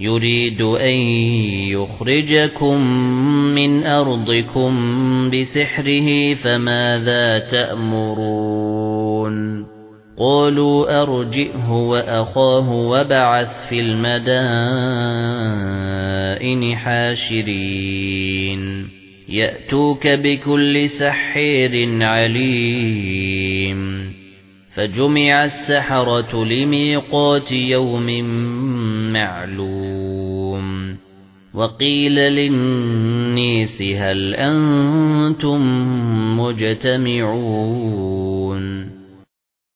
يريد أن يخرجكم من أرضكم بسحره فماذا تأمرون؟ قالوا أرجئه وأخاه وبعث في المدائن حاشرين. يأتوك بكل سحير عليم. فجمع السحرة لميقات يوم معلوم. وقيل للنيس هل أنتم مجتمعون